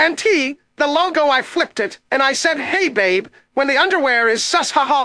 And T, the logo I flipped it, and I said, hey babe, when the underwear is sus ha ha